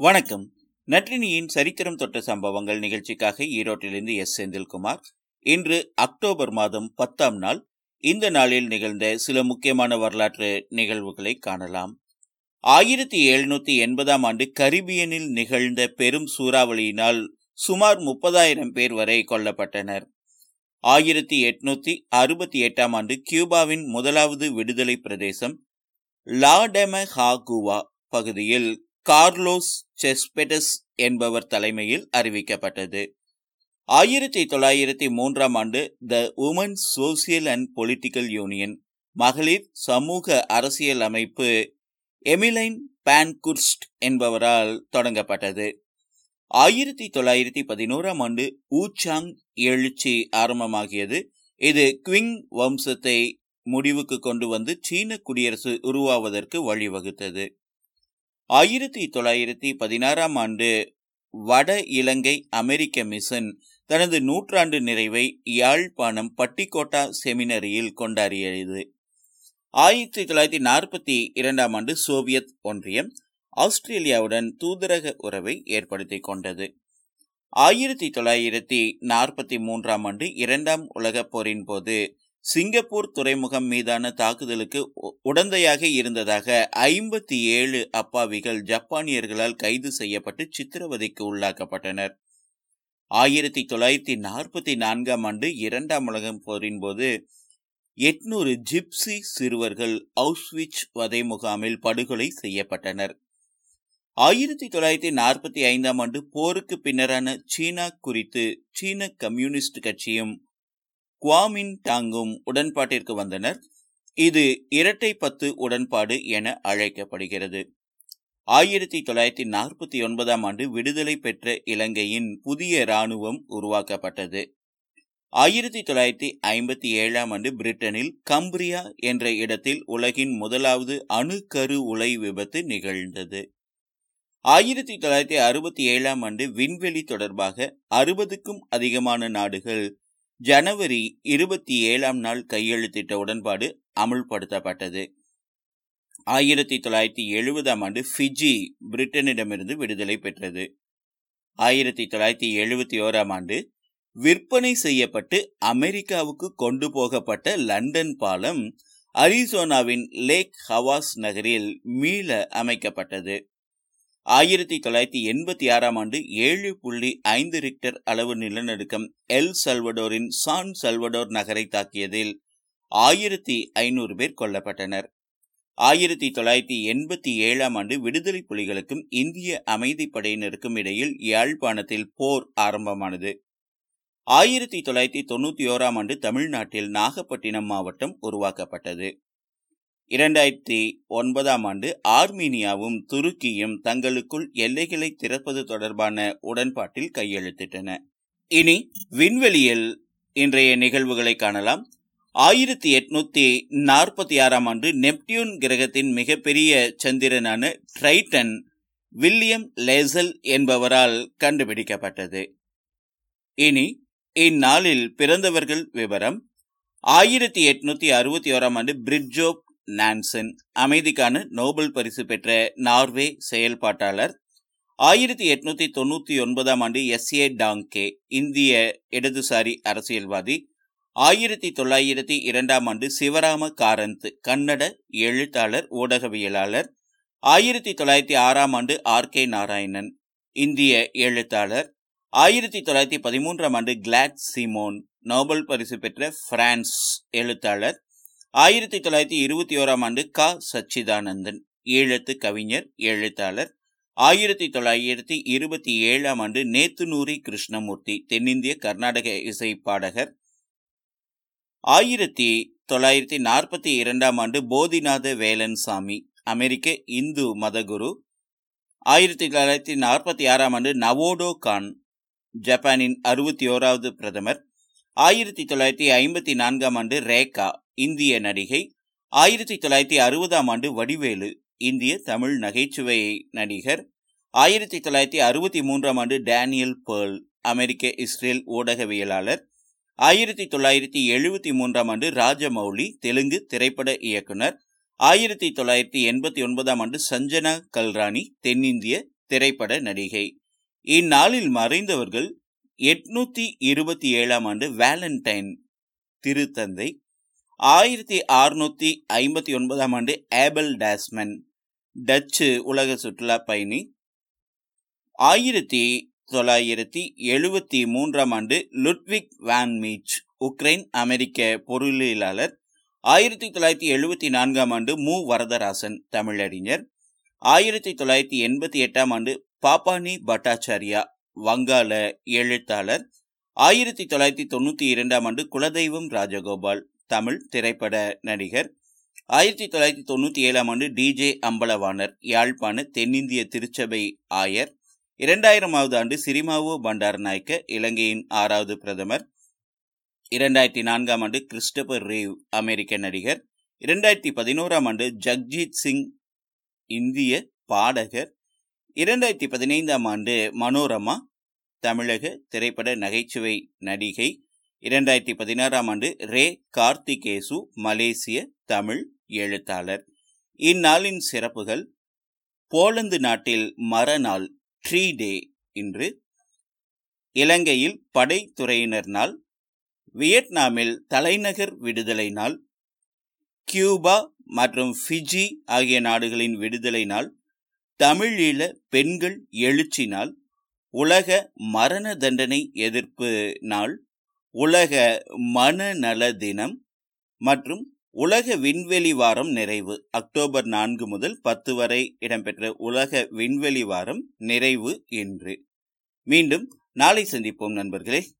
வணக்கம். நற்றினியின் சரித்திரம் தொட்ட சம்பவங்கள் நிகழ்ச்சிக்காக ஈரோட்டிலிருந்து எஸ். செந்தில்குமார். இன்று அக்டோபர் மாதம் பத்தாம் நாள். இந்த நாளில் நிகழ்ந்த சில முக்கியமான வரலாற்று நிகழ்வுகளை காணலாம். ஆயிரத்தி எழுநூத்தி எண்பதாம் ஆண்டு கரிபியனில் நிகழ்ந்த பெரும் சூறாவளியினால் சுமார் முப்பதாயிரம் பேர் வரை கொல்லப்பட்டனர். ஆயிரத்தி எட்நூத்தி அறுபத்தி எட்டாம் ஆண்டு கியூபாவின் முதலாவது விடுதலை பிரதேசம் லாடெமஹாகுவா பகுதியில் கார்லோஸ் செஸ்பெடஸ் என்பவர் தலைமையில் அறிவிக்கப்பட்டது. ஆயிரத்தி தொள்ளாயிரத்தி மூன்றாம் ஆண்டு the women social and political union மகளிர் சமூக அரசியல் அமைப்பு எமிலைன் பான்குர்ஸ்ட் என்பவரால் தொடங்கப்பட்டது. ஆயிரத்தி தொள்ளாயிரத்தி பதினோராம் ஆண்டு ஊச்சாங் எழுச்சி ஆரம்பமாகியது. இது குவிங் வம்சத்தை முடிவுக்கு கொண்டு வந்து சீன குடியரசு உருவாவதற்கு வழிவகுத்தது. ஆயிரத்தி தொள்ளாயிரத்தி பதினாறாம் ஆண்டு வட இலங்கை அமெரிக்க மிஷன் தனது நூற்றாண்டு நிறைவை யாழ்ப்பாணம் பட்டிக்கோட்டா செமினரியில் கொண்டாடியது. ஆயிரத்தி தொள்ளாயிரத்தி நாற்பத்தி இரண்டாம் ஆண்டு சோவியத் ஒன்றியம் ஆஸ்திரேலியாவுடன் தூதரக உறவை ஏற்படுத்திக் கொண்டது. ஆயிரத்தி தொள்ளாயிரத்தி நாற்பத்தி மூன்றாம் ஆண்டு இரண்டாம் உலகப் போரின் போது சிங்கப்பூர் துறைமுகம் மீதான தாக்குதலுக்கு உடந்தையாக இருந்ததாக ஐம்பத்தி ஏழு அப்பாவிகள் ஜப்பானியர்களால் கைது செய்யப்பட்டு சித்திரவதைக்கு உள்ளாக்கப்பட்டனர். ஆயிரத்தி தொள்ளாயிரத்தி நாற்பத்தி நான்காம் ஆண்டு இரண்டாம் உலகம் போரின் போது எட்நூறு ஜிப்சி சிறுவர்கள் அவுஸ்விச் வதை முகாமில் படுகொலை செய்யப்பட்டனர். ஆயிரத்தி தொள்ளாயிரத்தி நாற்பத்தி ஐந்தாம் ஆண்டு போருக்கு பின்னரான சீனா குறித்து சீன கம்யூனிஸ்ட் கட்சியும் குவாமின் டாங்கும் உடன்பாட்டிற்கு வந்தனர். இது இரட்டை பத்து உடன்பாடு என அழைக்கப்படுகிறது. ஆயிரத்தி தொள்ளாயிரத்தி நாற்பத்தி ஒன்பதாம் ஆண்டு விடுதலை பெற்ற இலங்கையின் புதிய இராணுவம் உருவாக்கப்பட்டது. ஆயிரத்தி தொள்ளாயிரத்தி ஐம்பத்தி ஏழாம் ஆண்டு பிரிட்டனில் கம்பிரியா என்ற இடத்தில் உலகின் முதலாவது அணுக்கரு உலை விபத்து நிகழ்ந்தது. ஆயிரத்தி தொள்ளாயிரத்தி அறுபத்தி ஏழாம் ஆண்டு விண்வெளி தொடர்பாக அறுபதுக்கும் அதிகமான நாடுகள் ஜனவரி இருபத்தி ஏழாம் நாள் கையெழுத்திட்ட உடன்பாடு அமுல்படுத்தப்பட்டது. ஆயிரத்தி தொள்ளாயிரத்தி எழுபதாம் ஆண்டு ஃபிஜி பிரிட்டனிடமிருந்து விடுதலை பெற்றது. ஆயிரத்தி தொள்ளாயிரத்தி எழுபத்தி ஓராம் ஆண்டு விற்பனை செய்யப்பட்டு அமெரிக்காவுக்கு கொண்டு போகப்பட்ட லண்டன் பாலம் அரிசோனாவின் லேக் ஹவாஸ் நகரில் மீள அமைக்கப்பட்டது. ஆயிரத்தி தொள்ளாயிரத்தி எண்பத்தி ஆறாம் ஆண்டு ஏழு புள்ளி ஐந்து ரிக்டர் அளவு நிலநடுக்கம் எல் சல்வடோரின் சான் சல்வடோர் நகரை தாக்கியதில் ஆயிரத்தி ஐநூறு பேர் கொல்லப்பட்டனர். ஆயிரத்தி தொள்ளாயிரத்தி எண்பத்தி ஏழாம் ஆண்டு விடுதலை புலிகளுக்கும் இந்திய அமைதிப்படையினருக்கும் இடையில் யாழ்ப்பாணத்தில் போர் ஆரம்பமானது. ஆயிரத்தி தொள்ளாயிரத்தி தொண்ணூற்றி ஓராம் ஆண்டு தமிழ்நாட்டில் நாகப்பட்டினம் மாவட்டம் உருவாக்கப்பட்டது. இரண்டாயிரத்தி ஒன்பதாம் ஆண்டு ஆர்மீனியாவும் துருக்கியும் தங்களுக்குள் எல்லைகளை திறப்பது தொடர்பான உடன்பாட்டில் கையெழுத்திட்டன. இனி விண்வெளியில் இன்றைய நிகழ்வுகளை காணலாம். ஆயிரத்தி எட்நூத்தி நாற்பத்தி ஆறாம் ஆண்டு நெப்டியூன் கிரகத்தின் மிகப்பெரிய சந்திரனான ட்ரைட்டன் வில்லியம் லேசல் என்பவரால் கண்டுபிடிக்கப்பட்டது. இனி இந்நாளில் பிறந்தவர்கள் விவரம். ஆயிரத்தி எட்நூத்தி அறுபத்தி ஓராம் ஆண்டு பிரிட்ஜோப் நான்சன் அமைதிக்கான நோபல் பரிசு பெற்ற நார்வே செயல்பாட்டாளர். ஆயிரத்தி எட்நூத்தி தொண்ணூத்தி ஒன்பதாம் ஆண்டு எஸ் ஏ டாங்கே இந்திய இடதுசாரி அரசியல்வாதி. ஆயிரத்தி தொள்ளாயிரத்தி இரண்டாம் ஆண்டு சிவராம காரந்த் கன்னட எழுத்தாளர் ஊடகவியலாளர். ஆயிரத்தி தொள்ளாயிரத்தி ஆறாம் ஆண்டு ஆர் கே நாராயணன் இந்திய எழுத்தாளர். ஆயிரத்தி தொள்ளாயிரத்தி பதிமூன்றாம் ஆண்டு கிளாட் சிமோன் நோபல் பரிசு பெற்ற பிரான்ஸ் எழுத்தாளர். ஆயிரத்தி தொள்ளாயிரத்தி இருபத்தி ஓராம் ஆண்டு க. சச்சிதானந்தன் ஈழத்து கவிஞர் எழுத்தாளர். ஆயிரத்தி தொள்ளாயிரத்தி இருபத்தி ஏழாம் ஆண்டு நேத்துநூரி கிருஷ்ணமூர்த்தி தென்னிந்திய கர்நாடக இசை பாடகர். ஆயிரத்தி தொள்ளாயிரத்தி நாற்பத்தி இரண்டாம் ஆண்டு போதிநாத வேலன் சாமி அமெரிக்க இந்து மதகுரு. ஆயிரத்தி தொள்ளாயிரத்தி நாற்பத்தி ஆறாம் ஆண்டு நவோடோ கான் ஜப்பானின் அறுபத்தி ஓராவது பிரதமர். ஆயிரத்தி தொள்ளாயிரத்தி ஐம்பத்தி நான்காம் ஆண்டு ரேகா இந்திய நடிகை. ஆயிரத்தி தொள்ளாயிரத்தி அறுபதாம் ஆண்டு வடிவேலு இந்திய தமிழ் நகைச்சுவை நடிகர். ஆயிரத்தி தொள்ளாயிரத்தி அறுபத்தி மூன்றாம் ஆண்டு டேனியல் பேர்ல் அமெரிக்க இஸ்ரேல் ஊடகவியலாளர். ஆயிரத்தி தொள்ளாயிரத்தி எழுபத்தி மூன்றாம் ஆண்டு ராஜமௌலி தெலுங்கு திரைப்பட இயக்குனர். ஆயிரத்தி தொள்ளாயிரத்தி எண்பத்தி ஒன்பதாம் ஆண்டு சஞ்சனா கல்ராணி தென்னிந்திய திரைப்பட நடிகை. இந்நாளில் மறைந்தவர்கள் எட்நூத்தி இருபத்தி ஏழாம் ஆண்டு வேலண்டைன் திருத்தந்தை ஆயிரத்தி அறுநூத்தி ஐம்பத்தி ஒன்பதாம் ஆண்டு ஏபல் டாஸ்மன் டச்சு உலக சுற்றுலா பயணி. ஆயிரத்தி தொள்ளாயிரத்தி எழுபத்தி மூன்றாம் ஆண்டு லுட்விக் வான் மீச் உக்ரைன் அமெரிக்க பொருளியலாளர். ஆயிரத்தி தொள்ளாயிரத்தி எழுபத்தி நான்காம் ஆண்டு மு. வரதராசன் தமிழறிஞர். ஆயிரத்தி தொள்ளாயிரத்தி எண்பத்தி எட்டாம் ஆண்டு பாப்பானி பட்டாச்சாரியா வங்காள எழுத்தாளர். ஆயிரத்தி தொள்ளாயிரத்தி தொண்ணூற்றி இரண்டாம் ஆண்டு குலதெய்வம் ராஜகோபால் தமிழ் திரைப்பட நடிகர். ஆயிரத்தி தொள்ளாயிரத்தி தொண்ணூத்தி ஏழாம் ஆண்டு டிஜே அம்பலவாணர் யாழ்ப்பாண தென்னிந்திய திருச்சபை ஆயர். இரண்டாயிரமாவது ஆண்டு சிரிமாவோ பண்டாரநாயக்க இலங்கையின் ஆறாவது பிரதமர். இரண்டாயிரத்தி நான்காம் ஆண்டு கிறிஸ்டபர் ரேவ் அமெரிக்க நடிகர். இரண்டாயிரத்தி பதினோராம் ஆண்டு ஜக்ஜீத் சிங் இந்திய பாடகர். இரண்டாயிரத்தி பதினைந்தாம் ஆண்டு மனோரமா தமிழக திரைப்பட நகைச்சுவை நடிகை. இரண்டாயிரத்தி பதினாறாம் ஆண்டு ரே கார்த்திகேசு மலேசிய தமிழ் எழுத்தாளர். இந்நாளின் சிறப்புகள் போலந்து நாட்டில் மரநாள் ட்ரீ டே இன்று இலங்கையில் படைத்துறையினர் நாள் வியட்நாமில் தலைநகர் விடுதலை நாள் கியூபா மற்றும் ஃபிஜி ஆகிய நாடுகளின் விடுதலை நாள் தமிழீழ பெண்கள் எழுச்சி நாள் உலக மரண தண்டனை எதிர்ப்பு நாள் உலக மனநல தினம் மற்றும் உலக விண்வெளி வாரம் நிறைவு. அக்டோபர் நான்கு முதல் பத்து வரை இடம்பெற்ற உலக விண்வெளி வாரம் நிறைவு இன்று. மீண்டும் நாளை சந்திப்போம் நண்பர்களே.